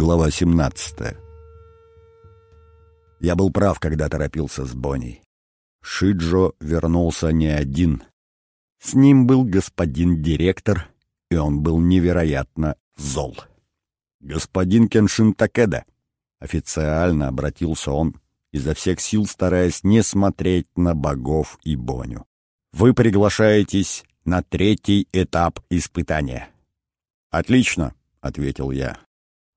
Глава 17 Я был прав, когда торопился с Бонней. Шиджо вернулся не один. С ним был господин директор, и он был невероятно зол. «Господин Кеншин Такеда!» Официально обратился он, изо всех сил стараясь не смотреть на богов и Боню. «Вы приглашаетесь на третий этап испытания». «Отлично», — ответил я.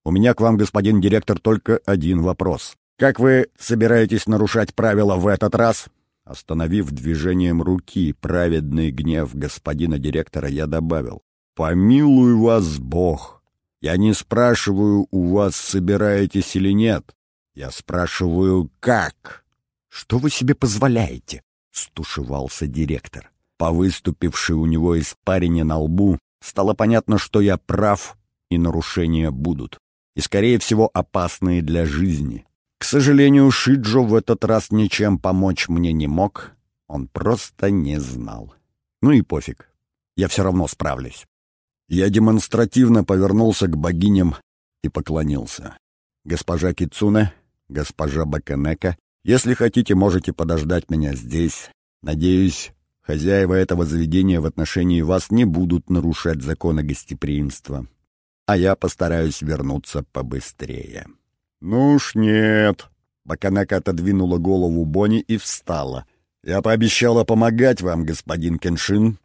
«У меня к вам, господин директор, только один вопрос. Как вы собираетесь нарушать правила в этот раз?» Остановив движением руки праведный гнев господина директора, я добавил. «Помилуй вас Бог! Я не спрашиваю, у вас собираетесь или нет. Я спрашиваю, как?» «Что вы себе позволяете?» — стушевался директор. По выступившей у него испарине на лбу стало понятно, что я прав, и нарушения будут. И, скорее всего, опасные для жизни. К сожалению, Шиджо в этот раз ничем помочь мне не мог. Он просто не знал. Ну и пофиг. Я все равно справлюсь. Я демонстративно повернулся к богиням и поклонился. Госпожа Кицуне, госпожа Баканека, если хотите, можете подождать меня здесь. Надеюсь, хозяева этого заведения в отношении вас не будут нарушать законы гостеприимства. А я постараюсь вернуться побыстрее. «Ну уж нет». Баканака отодвинула голову Бонни и встала. «Я пообещала помогать вам, господин Кеншин,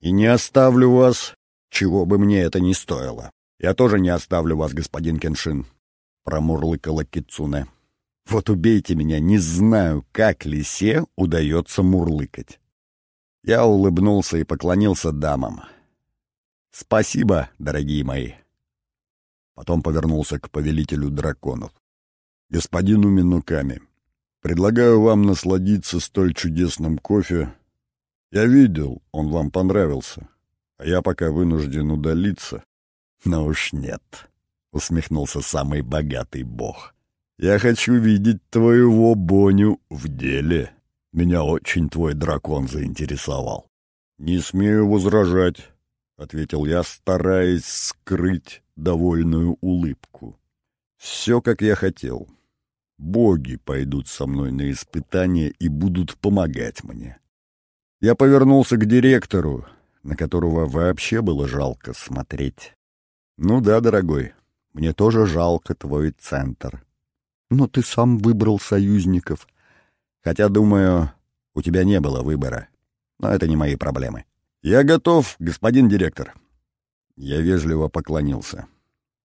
и не оставлю вас, чего бы мне это ни стоило. Я тоже не оставлю вас, господин Кеншин», — промурлыкала Кицуне. «Вот убейте меня, не знаю, как лисе удается мурлыкать». Я улыбнулся и поклонился дамам. «Спасибо, дорогие мои». Потом повернулся к повелителю драконов. «Господину Минуками, предлагаю вам насладиться столь чудесным кофе. Я видел, он вам понравился, а я пока вынужден удалиться». «Ну уж нет», — усмехнулся самый богатый бог. «Я хочу видеть твоего Боню в деле. Меня очень твой дракон заинтересовал». «Не смею возражать», — ответил я, стараясь скрыть довольную улыбку. «Все, как я хотел. Боги пойдут со мной на испытание и будут помогать мне». Я повернулся к директору, на которого вообще было жалко смотреть. «Ну да, дорогой, мне тоже жалко твой центр. Но ты сам выбрал союзников. Хотя, думаю, у тебя не было выбора. Но это не мои проблемы. Я готов, господин директор. Я вежливо поклонился.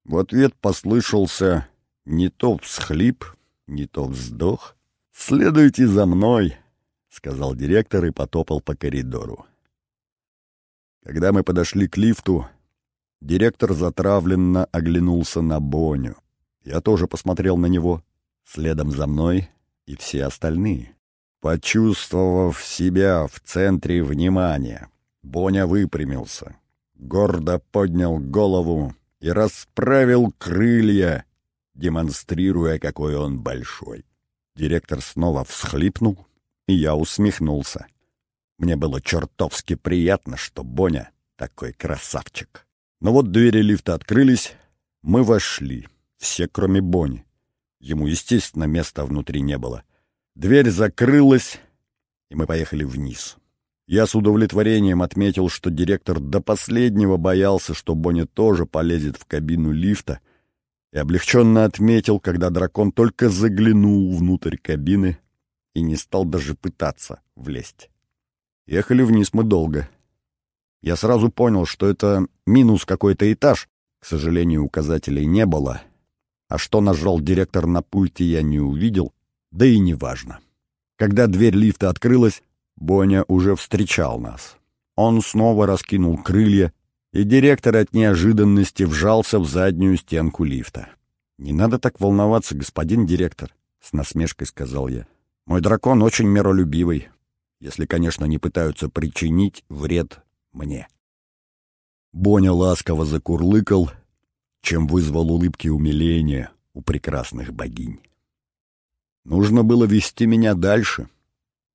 В ответ послышался не то всхлип, не то вздох. «Следуйте за мной», — сказал директор и потопал по коридору. Когда мы подошли к лифту, директор затравленно оглянулся на Боню. Я тоже посмотрел на него, следом за мной и все остальные. Почувствовав себя в центре внимания, Боня выпрямился гордо поднял голову и расправил крылья, демонстрируя, какой он большой. Директор снова всхлипнул, и я усмехнулся. Мне было чертовски приятно, что Боня такой красавчик. Но вот двери лифта открылись, мы вошли, все кроме Бони. Ему, естественно, места внутри не было. Дверь закрылась, и мы поехали вниз. Я с удовлетворением отметил, что директор до последнего боялся, что Бонни тоже полезет в кабину лифта, и облегченно отметил, когда дракон только заглянул внутрь кабины и не стал даже пытаться влезть. Ехали вниз мы долго. Я сразу понял, что это минус какой-то этаж, к сожалению, указателей не было, а что нажал директор на пульте, я не увидел, да и неважно. Когда дверь лифта открылась, Боня уже встречал нас. Он снова раскинул крылья, и директор от неожиданности вжался в заднюю стенку лифта. «Не надо так волноваться, господин директор», — с насмешкой сказал я. «Мой дракон очень миролюбивый, если, конечно, не пытаются причинить вред мне». Боня ласково закурлыкал, чем вызвал улыбки умиления у прекрасных богинь. Нужно было вести меня дальше —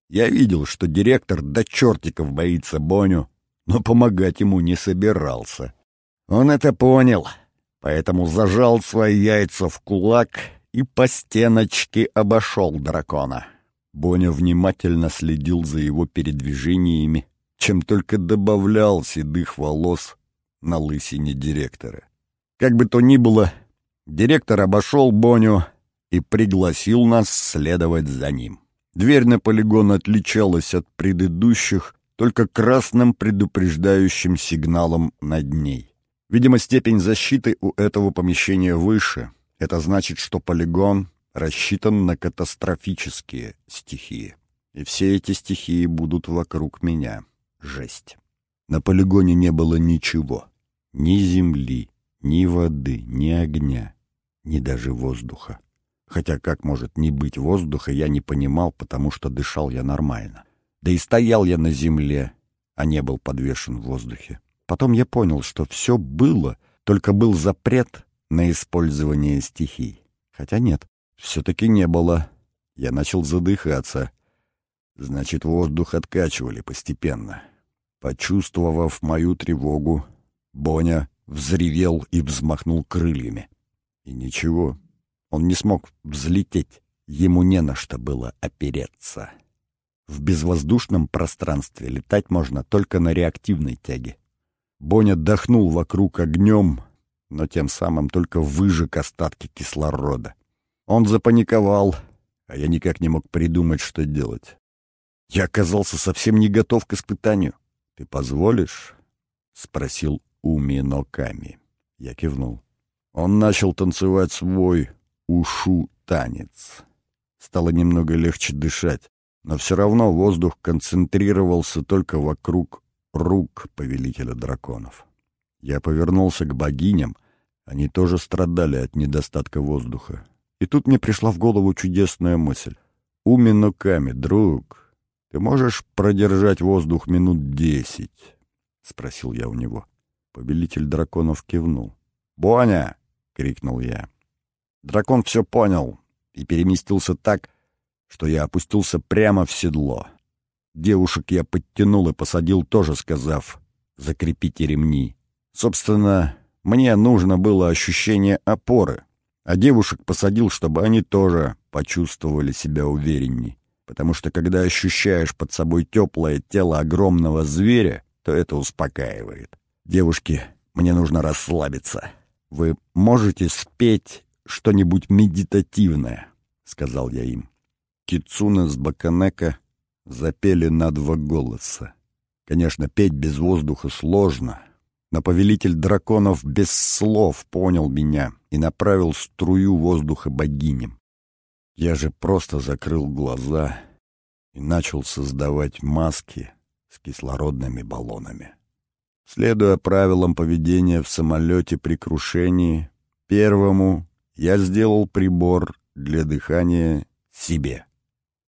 я видел, что директор до чертиков боится Боню, но помогать ему не собирался. Он это понял, поэтому зажал свои яйца в кулак и по стеночке обошел дракона. Боня внимательно следил за его передвижениями, чем только добавлял седых волос на лысине директора. Как бы то ни было, директор обошел Боню и пригласил нас следовать за ним. Дверь на полигон отличалась от предыдущих только красным предупреждающим сигналом над ней. Видимо, степень защиты у этого помещения выше. Это значит, что полигон рассчитан на катастрофические стихии. И все эти стихии будут вокруг меня. Жесть. На полигоне не было ничего. Ни земли, ни воды, ни огня, ни даже воздуха. Хотя как может не быть воздуха, я не понимал, потому что дышал я нормально. Да и стоял я на земле, а не был подвешен в воздухе. Потом я понял, что все было, только был запрет на использование стихий. Хотя нет, все-таки не было. Я начал задыхаться. Значит, воздух откачивали постепенно. Почувствовав мою тревогу, Боня взревел и взмахнул крыльями. И ничего, он не смог взлететь, ему не на что было опереться. В безвоздушном пространстве летать можно только на реактивной тяге. Боня дохнул вокруг огнем, но тем самым только выжег остатки кислорода. Он запаниковал, а я никак не мог придумать, что делать. Я оказался совсем не готов к испытанию. «Ты позволишь?» — спросил Уми Ноками. Я кивнул. Он начал танцевать свой ушу танец. Стало немного легче дышать, но все равно воздух концентрировался только вокруг рук повелителя драконов. Я повернулся к богиням, они тоже страдали от недостатка воздуха. И тут мне пришла в голову чудесная мысль. «Умино Ками, друг, ты можешь продержать воздух минут десять?» — спросил я у него. Повелитель драконов кивнул. «Боня!» — крикнул я. Дракон все понял и переместился так, что я опустился прямо в седло. Девушек я подтянул и посадил тоже, сказав «закрепите ремни». Собственно, мне нужно было ощущение опоры, а девушек посадил, чтобы они тоже почувствовали себя уверенней. Потому что когда ощущаешь под собой теплое тело огромного зверя, то это успокаивает. Девушки, мне нужно расслабиться. Вы можете спеть что-нибудь медитативное», — сказал я им. Кицуна с Баканека запели на два голоса. Конечно, петь без воздуха сложно, но повелитель драконов без слов понял меня и направил струю воздуха богиням. Я же просто закрыл глаза и начал создавать маски с кислородными баллонами. Следуя правилам поведения в самолете при крушении, первому я сделал прибор для дыхания себе.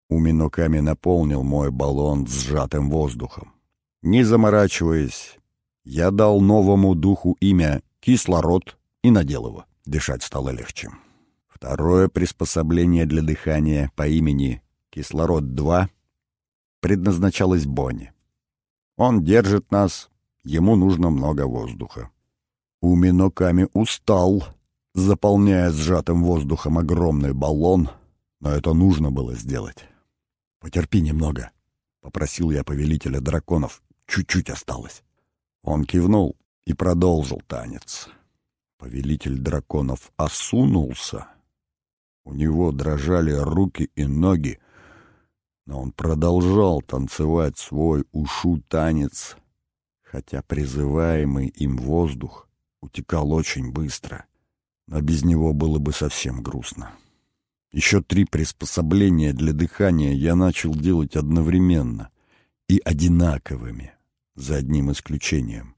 Уминоками наполнил мой баллон сжатым воздухом. Не заморачиваясь, я дал новому духу имя «кислород» и надел его. Дышать стало легче. Второе приспособление для дыхания по имени «Кислород-2» предназначалось Бонни. Он держит нас, ему нужно много воздуха. Уминоками устал заполняя сжатым воздухом огромный баллон, но это нужно было сделать. «Потерпи немного», — попросил я повелителя драконов. «Чуть-чуть осталось». Он кивнул и продолжил танец. Повелитель драконов осунулся. У него дрожали руки и ноги, но он продолжал танцевать свой ушу-танец, хотя призываемый им воздух утекал очень быстро а без него было бы совсем грустно. Еще три приспособления для дыхания я начал делать одновременно и одинаковыми, за одним исключением.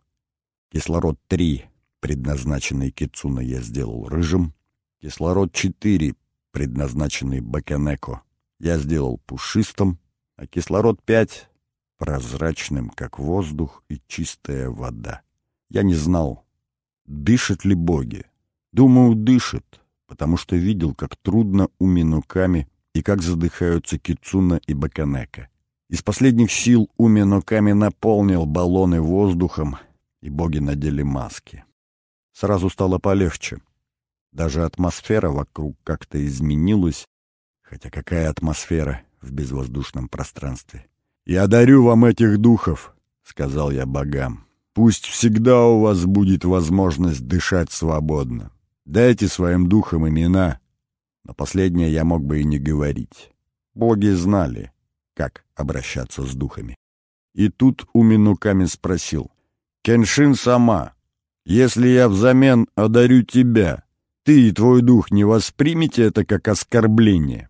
Кислород-3, предназначенный Кицуна, я сделал рыжим. Кислород-4, предназначенный Баканеко, я сделал пушистым, а кислород-5 — прозрачным, как воздух и чистая вода. Я не знал, дышат ли боги, Думаю, дышит, потому что видел, как трудно у Минуками и как задыхаются Кицуна и Баканека. Из последних сил Уминоками наполнил баллоны воздухом, и боги надели маски. Сразу стало полегче. Даже атмосфера вокруг как-то изменилась. Хотя какая атмосфера в безвоздушном пространстве? «Я дарю вам этих духов», — сказал я богам. «Пусть всегда у вас будет возможность дышать свободно. Дайте своим духам имена». Но последнее я мог бы и не говорить. Боги знали, как обращаться с духами. И тут Уминуками спросил. «Кеншин сама, если я взамен одарю тебя, ты и твой дух не воспримете это как оскорбление?»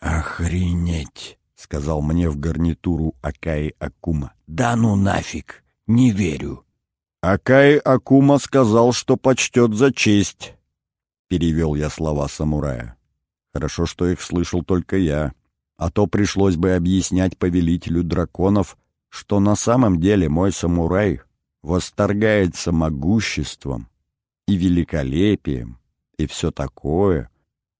«Охренеть!» — сказал мне в гарнитуру Акаи Акума. «Да ну нафиг! Не верю!» «Акаи Акума сказал, что почтет за честь», — перевел я слова самурая. Хорошо, что их слышал только я, а то пришлось бы объяснять повелителю драконов, что на самом деле мой самурай восторгается могуществом и великолепием, и все такое.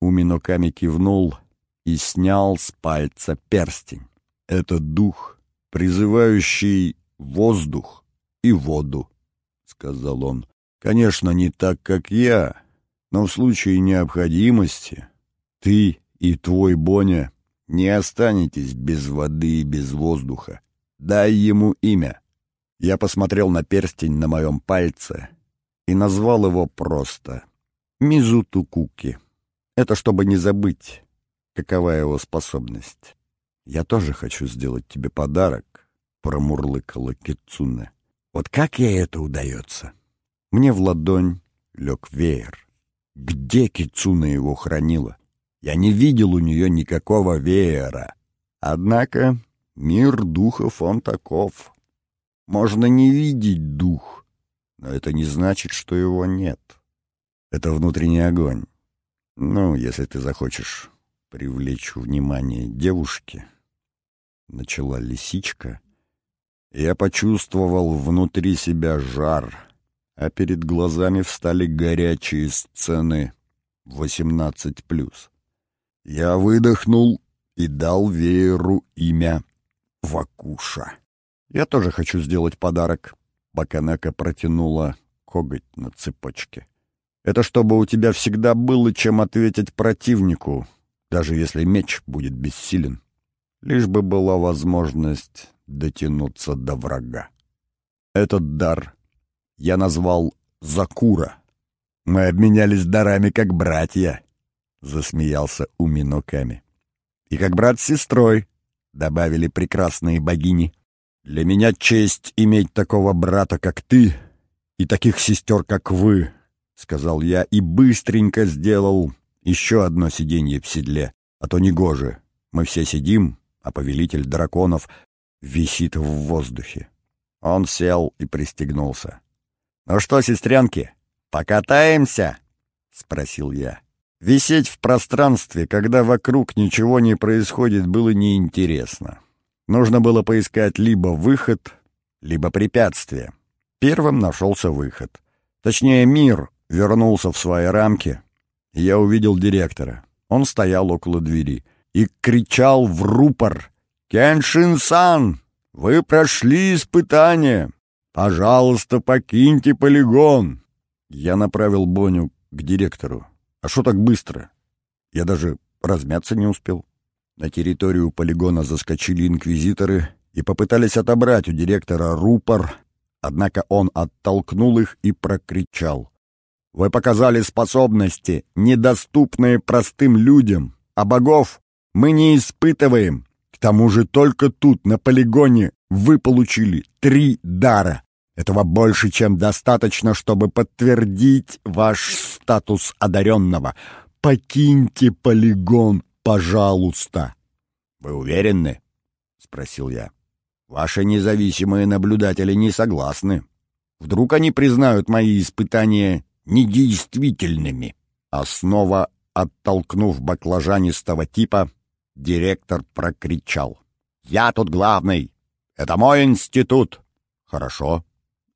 Уминоками кивнул и снял с пальца перстень. Это дух, призывающий воздух и воду, — сказал он. Конечно, не так, как я, но в случае необходимости ты и твой Боня не останетесь без воды и без воздуха. Дай ему имя. Я посмотрел на перстень на моем пальце и назвал его просто Мизутукуки. Это чтобы не забыть, какова его способность. «Я тоже хочу сделать тебе подарок», — промурлыкала Кицуне. «Вот как ей это удается?» Мне в ладонь лег веер. Где Кицуна его хранила? Я не видел у нее никакого веера. Однако мир духов он таков. Можно не видеть дух, но это не значит, что его нет. Это внутренний огонь. Ну, если ты захочешь привлечь внимание девушки, начала лисичка, я почувствовал внутри себя жар, а перед глазами встали горячие сцены 18+. Я выдохнул и дал вееру имя Вакуша. Я тоже хочу сделать подарок. Баканека протянула коготь на цепочке. Это чтобы у тебя всегда было чем ответить противнику, даже если меч будет бессилен. Лишь бы была возможность дотянуться до врага. Этот дар я назвал Закура. Мы обменялись дарами как братья, — засмеялся Уминоками. И как брат с сестрой, — добавили прекрасные богини. Для меня честь иметь такого брата, как ты, и таких сестер, как вы, — сказал я и быстренько сделал еще одно сиденье в седле, а то негоже. Мы все сидим, а повелитель драконов висит в воздухе. Он сел и пристегнулся. «Ну что, сестрянки, покатаемся?» — спросил я. Висеть в пространстве, когда вокруг ничего не происходит, было неинтересно. Нужно было поискать либо выход, либо препятствие. Первым нашелся выход. Точнее, мир вернулся в свои рамки, я увидел директора. Он стоял около двери и кричал в рупор «Кеншин-сан, вы прошли испытание! Пожалуйста, покиньте полигон!» Я направил Боню к директору. «А что так быстро? Я даже размяться не успел». На территорию полигона заскочили инквизиторы и попытались отобрать у директора рупор, однако он оттолкнул их и прокричал. Вы показали способности, недоступные простым людям, а богов мы не испытываем. К тому же только тут, на полигоне, вы получили три дара. Этого больше, чем достаточно, чтобы подтвердить ваш статус одаренного. Покиньте полигон, пожалуйста. — Вы уверены? — спросил я. — Ваши независимые наблюдатели не согласны. Вдруг они признают мои испытания недействительными. А снова, оттолкнув баклажанистого типа, директор прокричал. «Я тут главный! Это мой институт!» «Хорошо», —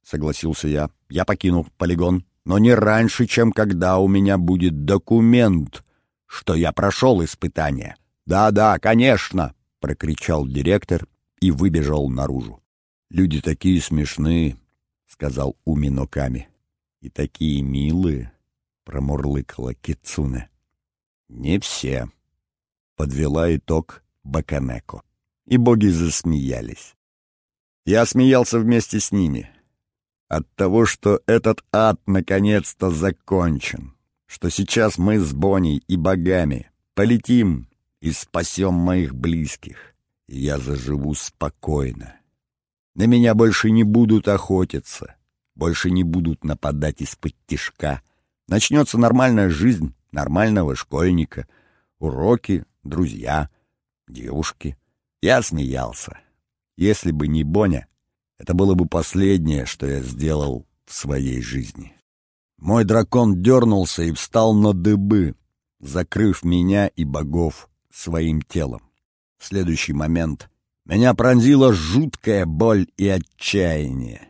согласился я. «Я покину полигон, но не раньше, чем когда у меня будет документ, что я прошел испытание». «Да-да, конечно!» — прокричал директор и выбежал наружу. «Люди такие смешные», — сказал Уминоками. И такие милые, промурлыкала Кицуне. Не все. Подвела итог Баканеко. И боги засмеялись. Я смеялся вместе с ними. От того, что этот ад наконец-то закончен. Что сейчас мы с Боней и богами полетим и спасем моих близких. И я заживу спокойно. На меня больше не будут охотиться, больше не будут нападать из-под тишка. Начнется нормальная жизнь нормального школьника. Уроки, друзья, девушки. Я смеялся. Если бы не Боня, это было бы последнее, что я сделал в своей жизни. Мой дракон дернулся и встал на дыбы, закрыв меня и богов своим телом. В следующий момент меня пронзила жуткая боль и отчаяние.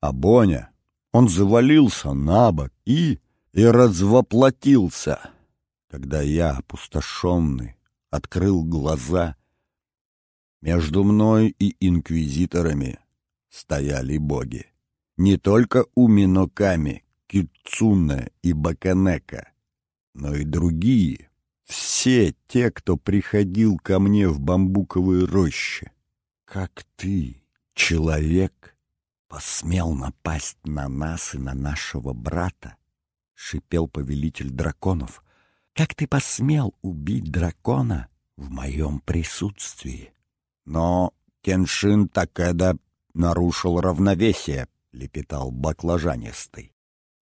А Боня, он завалился на бок и... и развоплотился. Когда я, опустошенный, открыл глаза, между мной и инквизиторами стояли боги. Не только у Миноками, Кицуна и Баканека, но и другие, все те, кто приходил ко мне в бамбуковые рощи. Как ты, человек, посмел напасть на нас и на нашего брата? — шипел повелитель драконов. «Как ты посмел убить дракона в моем присутствии?» «Но Кеншин Такеда нарушил равновесие», — лепетал баклажанистый.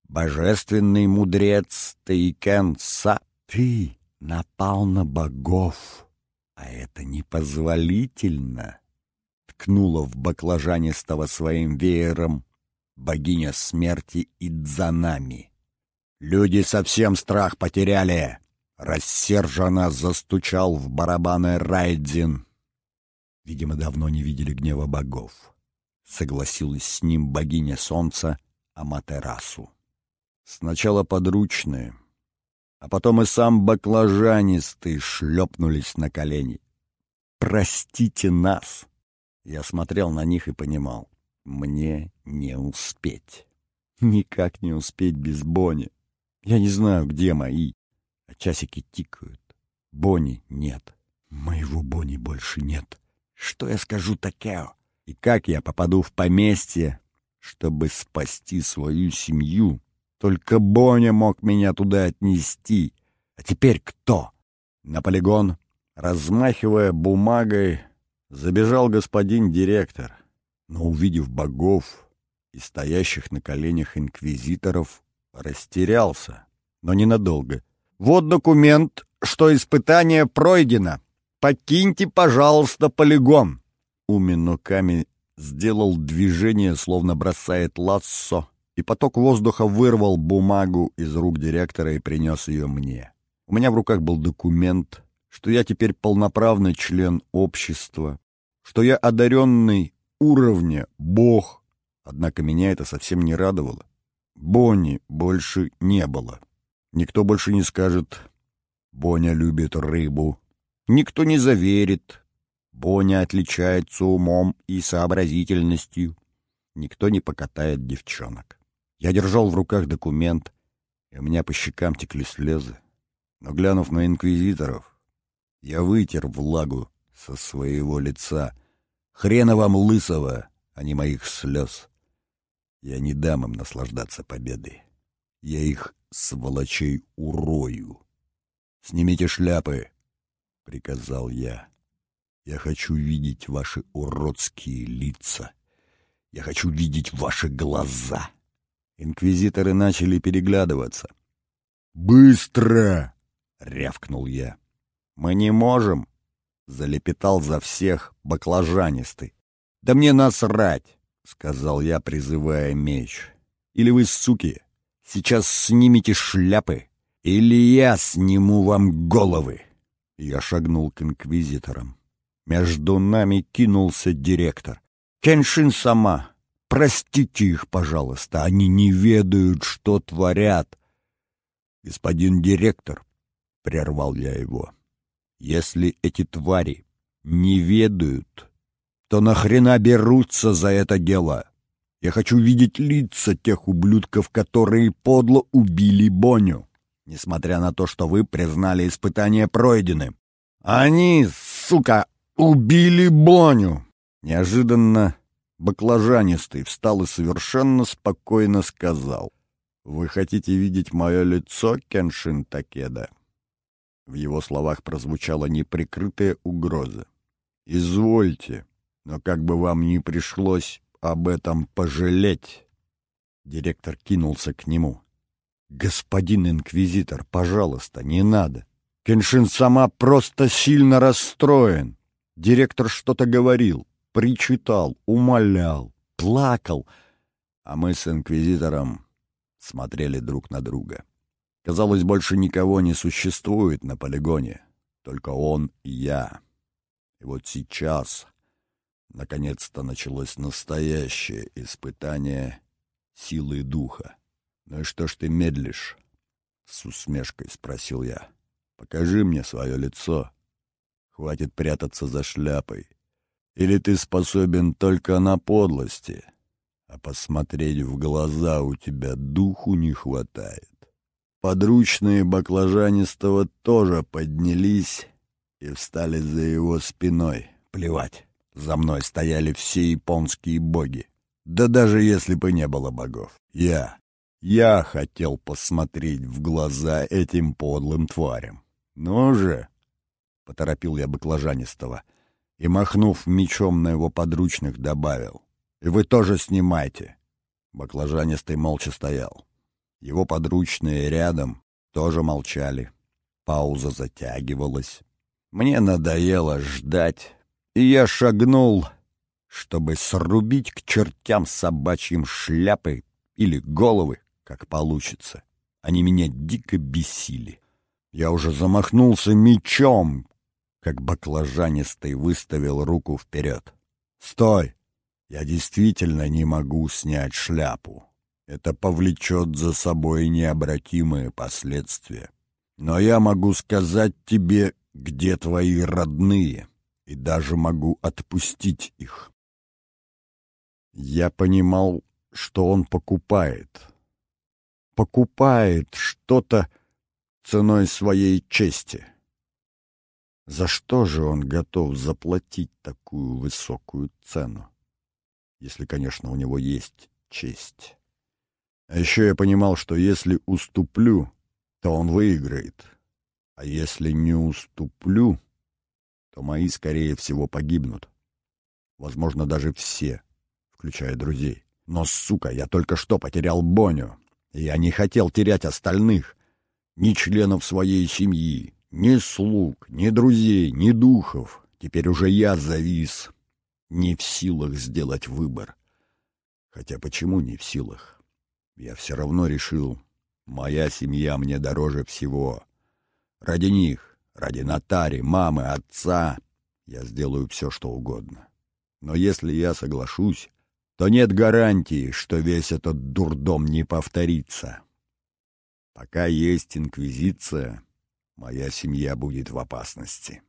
«Божественный мудрец Тейкен Са, ты напал на богов, а это непозволительно!» Ткнула в баклажанистого своим веером богиня смерти Идзанами. «Люди совсем страх потеряли!» Рассерженно застучал в барабаны Райдзин. Видимо, давно не видели гнева богов. Согласилась с ним богиня солнца Аматерасу. Сначала подручные, а потом и сам баклажанистый шлепнулись на колени. «Простите нас!» Я смотрел на них и понимал, мне не успеть. Никак не успеть без Бони. Я не знаю, где мои, а часики тикают. Бони нет. Моего Бони больше нет. Что я скажу Такео? И как я попаду в поместье, чтобы спасти свою семью? Только Боня мог меня туда отнести. А теперь кто? На полигон, размахивая бумагой, забежал господин директор. Но, увидев богов и стоящих на коленях инквизиторов, растерялся, но ненадолго. «Вот документ, что испытание пройдено. Покиньте, пожалуйста, полигон!» Уминоками сделал движение, словно бросает лассо, и поток воздуха вырвал бумагу из рук директора и принес ее мне. У меня в руках был документ, что я теперь полноправный член общества, что я одаренный уровня бог, однако меня это совсем не радовало. Бонни больше не было. Никто больше не скажет «Боня любит рыбу». Никто не заверит «Боня отличается умом и сообразительностью». Никто не покатает девчонок. Я держал в руках документ, и у меня по щекам текли слезы. Но, глянув на инквизиторов, я вытер влагу со своего лица. Хрена вам лысого, а не моих слез. Я не дам им наслаждаться победой. Я их, сволочей, урою. «Снимите шляпы!» — приказал я. «Я хочу видеть ваши уродские лица. Я хочу видеть ваши глаза!» Инквизиторы начали переглядываться. «Быстро!» — рявкнул я. «Мы не можем!» — залепетал за всех баклажанистый. «Да мне насрать!» — сказал я, призывая меч. «Или вы, суки, сейчас снимите шляпы, или я сниму вам головы!» Я шагнул к инквизиторам. Между нами кинулся директор. «Кеншин сама!» Простите их, пожалуйста, они не ведают, что творят. Господин директор, — прервал я его, — если эти твари не ведают, то нахрена берутся за это дело? Я хочу видеть лица тех ублюдков, которые подло убили Боню, несмотря на то, что вы признали испытание пройденным. Они, сука, убили Боню!» Неожиданно баклажанистый встал и совершенно спокойно сказал. «Вы хотите видеть мое лицо, Кеншин Такеда?» В его словах прозвучала неприкрытая угроза. «Извольте, но как бы вам ни пришлось об этом пожалеть!» Директор кинулся к нему. «Господин инквизитор, пожалуйста, не надо. Кеншин сама просто сильно расстроен. Директор что-то говорил, причитал, умолял, плакал, а мы с инквизитором смотрели друг на друга. Казалось, больше никого не существует на полигоне, только он и я. И вот сейчас, наконец-то, началось настоящее испытание силы духа. «Ну и что ж ты медлишь?» — с усмешкой спросил я. «Покажи мне свое лицо. Хватит прятаться за шляпой. Или ты способен только на подлости, а посмотреть в глаза у тебя духу не хватает?» Подручные баклажанистого тоже поднялись и встали за его спиной. Плевать, за мной стояли все японские боги. Да даже если бы не было богов. Я, я хотел посмотреть в глаза этим подлым тварям. Ну же, — поторопил я баклажанистого и, махнув мечом на его подручных, добавил. И вы тоже снимайте. Баклажанистый молча стоял. Его подручные рядом тоже молчали. Пауза затягивалась. Мне надоело ждать, и я шагнул, чтобы срубить к чертям собачьим шляпы или головы, как получится. Они меня дико бесили. Я уже замахнулся мечом, как баклажанистый выставил руку вперед. «Стой! Я действительно не могу снять шляпу!» Это повлечет за собой необратимые последствия. Но я могу сказать тебе, где твои родные, и даже могу отпустить их. Я понимал, что он покупает. Покупает что-то ценой своей чести. За что же он готов заплатить такую высокую цену? Если, конечно, у него есть честь. А еще я понимал, что если уступлю, то он выиграет. А если не уступлю, то мои, скорее всего, погибнут. Возможно, даже все, включая друзей. Но, сука, я только что потерял Боню. Я не хотел терять остальных. Ни членов своей семьи, ни слуг, ни друзей, ни духов. Теперь уже я завис. Не в силах сделать выбор. Хотя почему не в силах? Я все равно решил, моя семья мне дороже всего. Ради них, ради Натари, мамы, отца я сделаю все, что угодно. Но если я соглашусь, то нет гарантии, что весь этот дурдом не повторится. Пока есть инквизиция, моя семья будет в опасности.